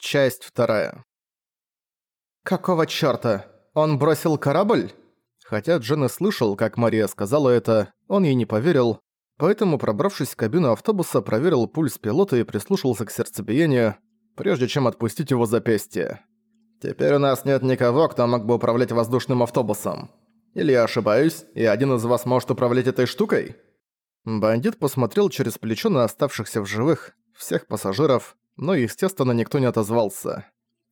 Часть вторая. «Какого чёрта? Он бросил корабль?» Хотя Джен и слышал, как Мария сказала это, он ей не поверил, поэтому, пробравшись в кабину автобуса, проверил пульс пилота и прислушался к сердцебиению, прежде чем отпустить его запястье. «Теперь у нас нет никого, кто мог бы управлять воздушным автобусом. Или я ошибаюсь, и один из вас может управлять этой штукой?» Бандит посмотрел через плечо на оставшихся в живых, всех пассажиров, но, естественно, никто не отозвался.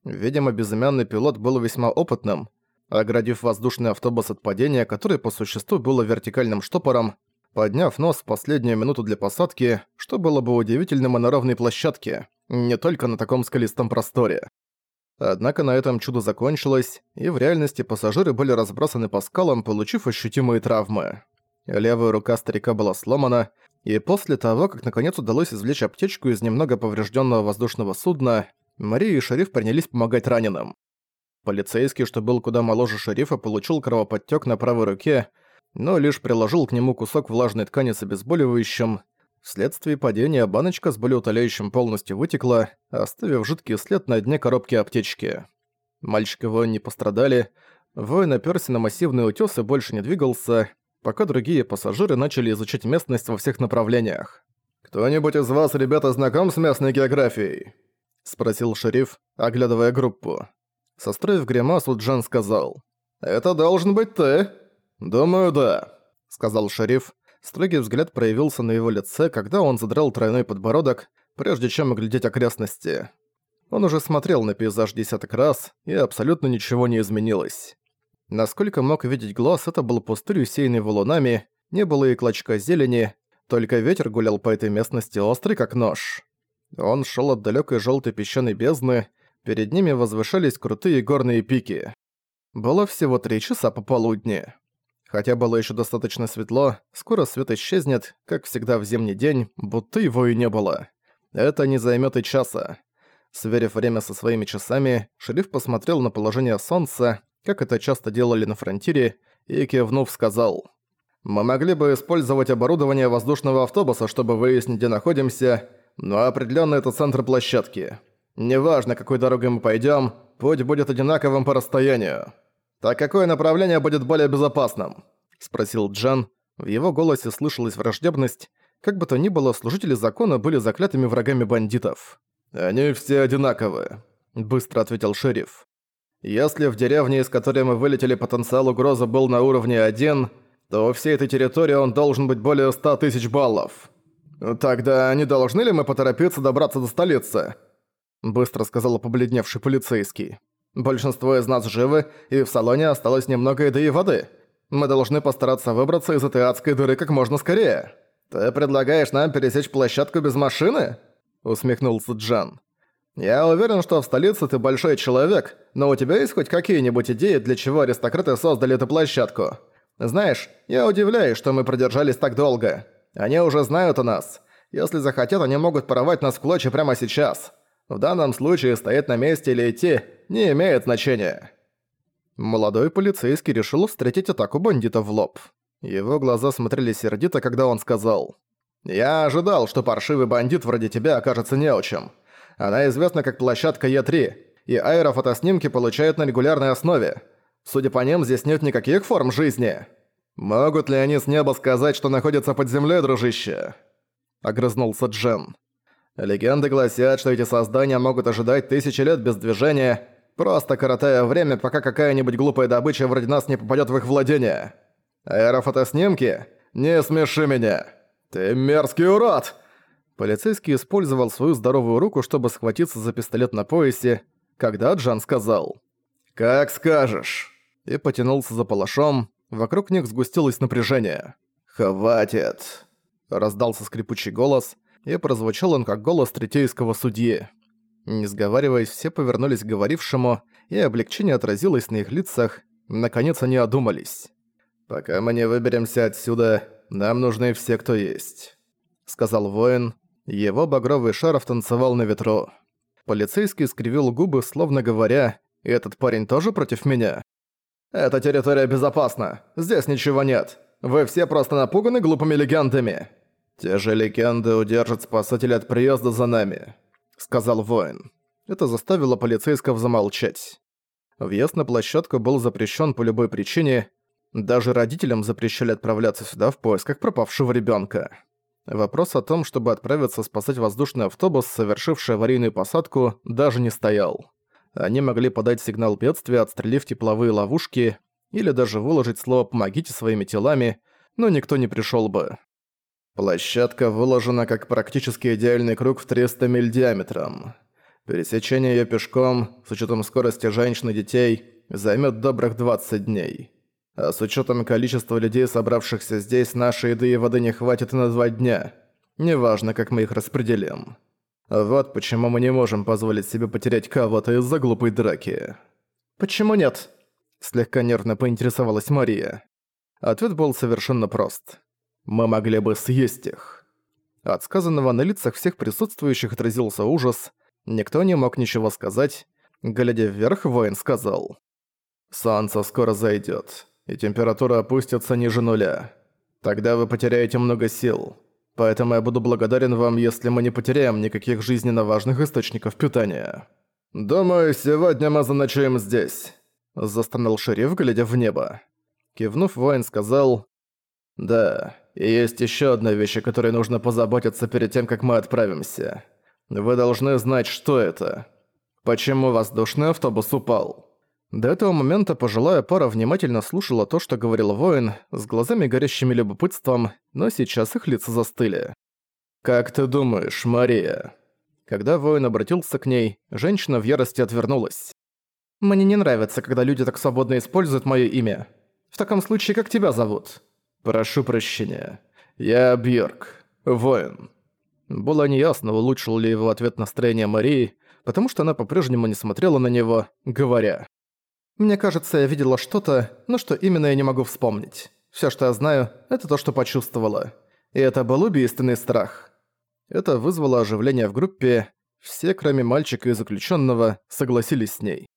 Видимо, безымянный пилот был весьма опытным, оградив воздушный автобус от падения, который по существу было вертикальным штопором, подняв нос в последнюю минуту для посадки, что было бы удивительным и на ровной площадке, не только на таком скалистом просторе. Однако на этом чудо закончилось, и в реальности пассажиры были разбросаны по скалам, получив ощутимые травмы. Левая рука старика была сломана, и после того, как наконец удалось извлечь аптечку из немного поврежденного воздушного судна, Мария и шериф принялись помогать раненым. Полицейский, что был куда моложе шерифа, получил кровоподтёк на правой руке, но лишь приложил к нему кусок влажной ткани с обезболивающим. Вследствие падения баночка с болеутоляющим полностью вытекла, оставив жидкий след на дне коробки аптечки. Мальчик и воин не пострадали, воин оперся на массивный утёс и больше не двигался, пока другие пассажиры начали изучать местность во всех направлениях. «Кто-нибудь из вас, ребята, знаком с местной географией?» — спросил шериф, оглядывая группу. Состроив гримасу, Джан сказал. «Это должен быть ты?» «Думаю, да», — сказал шериф. Строгий взгляд проявился на его лице, когда он задрал тройной подбородок, прежде чем оглядеть окрестности. Он уже смотрел на пейзаж десяток раз, и абсолютно ничего не изменилось. Насколько мог видеть глаз, это был пустырь, усеянный валунами, не было и клочка зелени, только ветер гулял по этой местности острый, как нож. Он шел от далекой желтой песчаной бездны, перед ними возвышались крутые горные пики. Было всего три часа пополудни. Хотя было еще достаточно светло, скоро свет исчезнет, как всегда в зимний день, будто его и не было. Это не займет и часа. Сверив время со своими часами, шериф посмотрел на положение солнца, как это часто делали на фронтире, и кивнув сказал. «Мы могли бы использовать оборудование воздушного автобуса, чтобы выяснить, где находимся, но определенно это центр площадки. Неважно, какой дорогой мы пойдем, путь будет одинаковым по расстоянию. Так какое направление будет более безопасным?» – спросил Джан. В его голосе слышалась враждебность. Как бы то ни было, служители закона были заклятыми врагами бандитов. «Они все одинаковые», – быстро ответил шериф. Если в деревне, из которой мы вылетели, потенциал угрозы был на уровне 1, то у всей этой территории он должен быть более 100 тысяч баллов. Тогда не должны ли мы поторопиться добраться до столицы? Быстро сказал побледневший полицейский. Большинство из нас живы, и в салоне осталось немного еды и воды. Мы должны постараться выбраться из этой адской дыры как можно скорее. Ты предлагаешь нам пересечь площадку без машины? Усмехнулся Джан. «Я уверен, что в столице ты большой человек, но у тебя есть хоть какие-нибудь идеи, для чего аристократы создали эту площадку? Знаешь, я удивляюсь, что мы продержались так долго. Они уже знают о нас. Если захотят, они могут порвать нас в клочья прямо сейчас. В данном случае стоять на месте или идти не имеет значения». Молодой полицейский решил встретить атаку бандита в лоб. Его глаза смотрели сердито, когда он сказал «Я ожидал, что паршивый бандит вроде тебя окажется неучем. Она известна как площадка Е3, и аэрофотоснимки получают на регулярной основе. Судя по ним, здесь нет никаких форм жизни. Могут ли они с неба сказать, что находятся под землей, дружище?» Огрызнулся Джен. «Легенды гласят, что эти создания могут ожидать тысячи лет без движения, просто коротая время, пока какая-нибудь глупая добыча вроде нас не попадет в их владение. Аэрофотоснимки? Не смеши меня! Ты мерзкий урод!» Полицейский использовал свою здоровую руку, чтобы схватиться за пистолет на поясе, когда Джан сказал «Как скажешь!» и потянулся за палашом, вокруг них сгустилось напряжение. «Хватит!» Раздался скрипучий голос, и прозвучал он как голос третейского судьи. Не сговариваясь, все повернулись к говорившему, и облегчение отразилось на их лицах, наконец они одумались. «Пока мы не выберемся отсюда, нам нужны все, кто есть», — сказал воин, его багровый шарф танцевал на ветру. Полицейский скривил губы, словно говоря, «Этот парень тоже против меня?» «Эта территория безопасна. Здесь ничего нет. Вы все просто напуганы глупыми легендами». «Те же легенды удержат спасателя от приезда за нами», — сказал воин. Это заставило полицейского замолчать. Въезд на площадку был запрещен по любой причине, даже родителям запрещали отправляться сюда в поисках пропавшего ребенка. Вопрос о том, чтобы отправиться спасать воздушный автобус, совершивший аварийную посадку, даже не стоял. Они могли подать сигнал бедствия, отстрелив тепловые ловушки, или даже выложить слово «помогите» своими телами, но никто не пришел бы. Площадка выложена как практически идеальный круг в 300 миль диаметром. Пересечение ее пешком, с учетом скорости женщин и детей, займет добрых 20 дней. А с учетом количества людей, собравшихся здесь, нашей еды и воды не хватит и на два дня. Неважно, как мы их распределим. Вот почему мы не можем позволить себе потерять кого-то из-за глупой драки. «Почему нет?» Слегка нервно поинтересовалась Мария. Ответ был совершенно прост. Мы могли бы съесть их. От сказанного на лицах всех присутствующих отразился ужас. Никто не мог ничего сказать. Глядя вверх, воин сказал. «Солнце скоро зайдет, и температура опустится ниже нуля. Тогда вы потеряете много сил. Поэтому я буду благодарен вам, если мы не потеряем никаких жизненно важных источников питания». «Думаю, сегодня мы заночуем здесь», – застонал шериф, глядя в небо. Кивнув, воин сказал, «Да, и есть еще одна вещь, о которой нужно позаботиться перед тем, как мы отправимся. Вы должны знать, что это. Почему воздушный автобус упал?» До этого момента пожилая пара внимательно слушала то, что говорил воин, с глазами горящими любопытством, но сейчас их лица застыли. «Как ты думаешь, Мария?» Когда воин обратился к ней, женщина в ярости отвернулась. «Мне не нравится, когда люди так свободно используют моё имя. В таком случае, как тебя зовут?» «Прошу прощения. Я Бьорк. Воин». Было неясно, улучшил ли его ответ настроение Марии, потому что она по-прежнему не смотрела на него, говоря. Мне кажется, я видела что-то, но что именно я не могу вспомнить. Всё, что я знаю, это то, что почувствовала. И это был убийственный страх. Это вызвало оживление в группе. Все, кроме мальчика и заключённого, согласились с ней.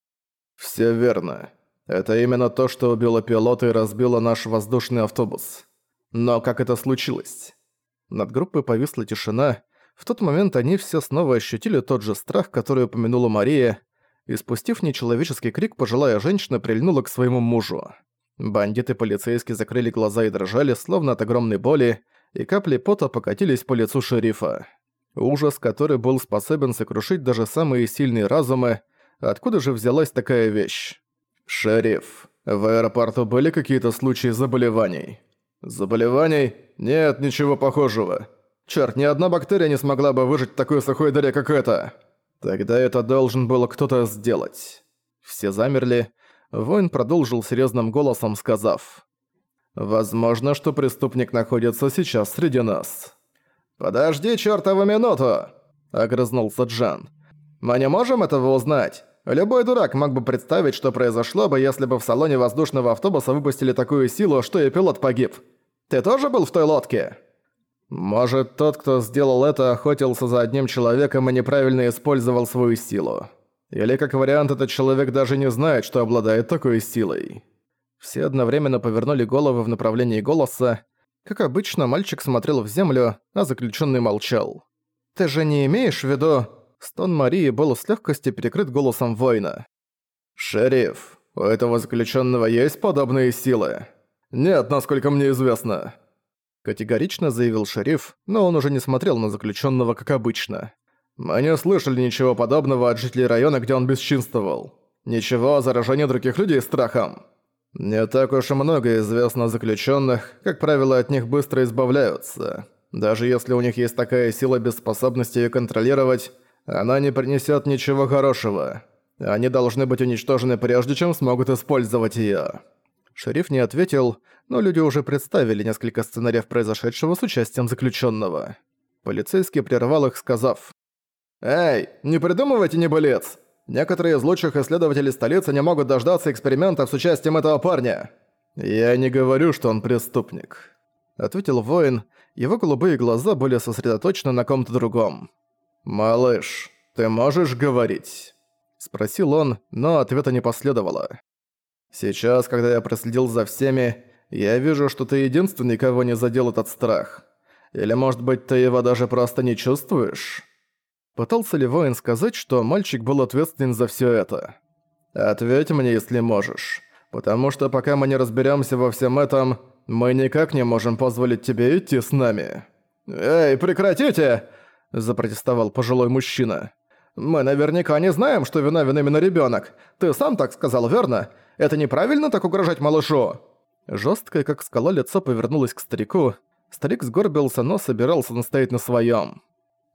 «Всё верно. Это именно то, что убило пилота и разбило наш воздушный автобус. Но как это случилось?» Над группой повисла тишина. В тот момент они все снова ощутили тот же страх, который упомянула Мария, и спустив нечеловеческий крик, пожилая женщина прильнула к своему мужу. Бандиты полицейские закрыли глаза и дрожали, словно от огромной боли, и капли пота покатились по лицу шерифа. Ужас, который был способен сокрушить даже самые сильные разумы, откуда же взялась такая вещь? «Шериф, в аэропорту были какие-то случаи заболеваний?» «Заболеваний? Нет, ничего похожего. Чёрт, ни одна бактерия не смогла бы выжить в такой сухой дыре, как эта!» Тогда это должен был кто-то сделать. Все замерли. Воин продолжил серьезным голосом, сказав. «Возможно, что преступник находится сейчас среди нас». «Подожди чертову минуту!» – огрызнулся Джан. «Мы не можем этого узнать. Любой дурак мог бы представить, что произошло бы, если бы в салоне воздушного автобуса выпустили такую силу, что и пилот погиб. Ты тоже был в той лодке?» Может, тот, кто сделал это, охотился за одним человеком и неправильно использовал свою силу. Или, как вариант, этот человек даже не знает, что обладает такой силой. Все одновременно повернули головы в направлении голоса. Как обычно, мальчик смотрел в землю, а заключенный молчал. «Ты же не имеешь в виду...» Стон Марии был с легкостью перекрыт голосом воина. «Шериф, у этого заключенного есть подобные силы?» «Нет, насколько мне известно». Категорично заявил шериф, но он уже не смотрел на заключенного как обычно. «Мы не слышали ничего подобного от жителей района, где он бесчинствовал. Ничего о заражении других людей страхом. Не так уж и много известно о заключенных, как правило, от них быстро избавляются. Даже если у них есть такая сила без способности ее контролировать, она не принесет ничего хорошего. Они должны быть уничтожены прежде, чем смогут использовать ее. Шериф не ответил, но люди уже представили несколько сценариев произошедшего с участием заключенного. Полицейский прервал их, сказав, «Эй, не придумывайте небылиц! Некоторые из лучших исследователей столицы не могут дождаться экспериментов с участием этого парня!» «Я не говорю, что он преступник», — ответил воин. Его голубые глаза были сосредоточены на ком-то другом. «Малыш, ты можешь говорить?» — спросил он, но ответа не последовало. «Сейчас, когда я проследил за всеми, я вижу, что ты единственный, кого не задел этот страх. Или, может быть, ты его даже просто не чувствуешь?» Пытался ли воин сказать, что мальчик был ответственен за всё это? «Ответь мне, если можешь. Потому что пока мы не разберёмся во всем этом, мы никак не можем позволить тебе идти с нами». «Эй, прекратите!» – запротестовал пожилой мужчина. «Мы наверняка не знаем, что виновен именно ребёнок. Ты сам так сказал, верно? Это неправильно так угрожать малышу?» Жёсткое, как скала, лицо повернулось к старику. Старик сгорбился, но собирался настоять на своём.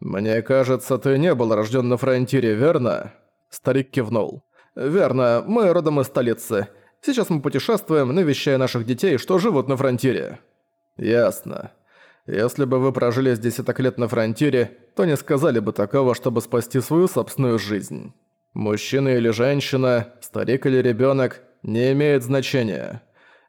«Мне кажется, ты не был рождён на фронтире, верно?» Старик кивнул. «Верно, мы родом из столицы. Сейчас мы путешествуем, навещая наших детей, что живут на фронтире». «Ясно. Если бы вы прожили с десяток лет на фронтире, то не сказали бы такого, чтобы спасти свою собственную жизнь. Мужчина или женщина, старик или ребенок, не имеет значения.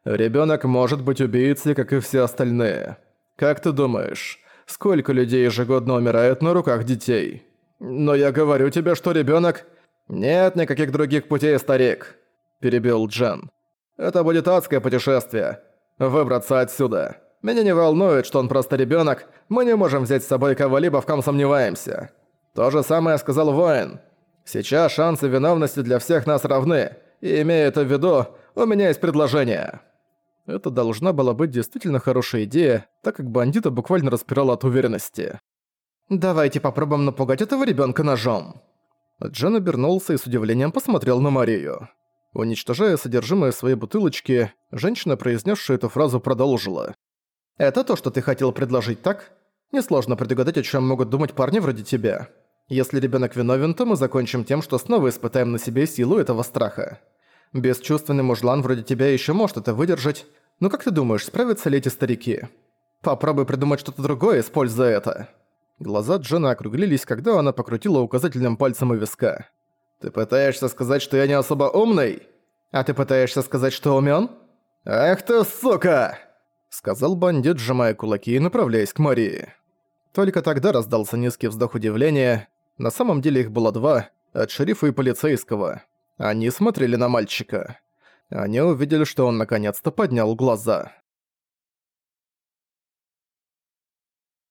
Ребенок может быть убийцей, как и все остальные. Как ты думаешь, сколько людей ежегодно умирает на руках детей? Но я говорю тебе, что ребенок «Нет никаких других путей, старик», – перебил Джен. «Это будет адское путешествие. Выбраться отсюда. Меня не волнует, что он просто ребенок. Мы не можем взять с собой кого-либо, в ком сомневаемся. То же самое сказал воин. Сейчас шансы виновности для всех нас равны. И имея это в виду, у меня есть предложение». Это должна была быть действительно хорошая идея, так как бандита буквально распирала от уверенности. «Давайте попробуем напугать этого ребенка ножом». Джен обернулся и с удивлением посмотрел на Марию. Уничтожая содержимое своей бутылочки, женщина, произнесшая эту фразу, продолжила. «Это то, что ты хотел предложить, так? Несложно предугадать, о чем могут думать парни вроде тебя. Если ребенок виновен, то мы закончим тем, что снова испытаем на себе силу этого страха. Бесчувственный мужлан вроде тебя еще может это выдержать, но как ты думаешь, справятся ли эти старики? Попробуй придумать что-то другое, используя это». Глаза Джена округлились, когда она покрутила указательным пальцем у виска. «Ты пытаешься сказать, что я не особо умный? А ты пытаешься сказать, что умён? Ах ты сука!» Сказал бандит, сжимая кулаки и направляясь к Марии. Только тогда раздался низкий вздох удивления. На самом деле их было два, от шерифа и полицейского. Они смотрели на мальчика. Они увидели, что он наконец-то поднял глаза.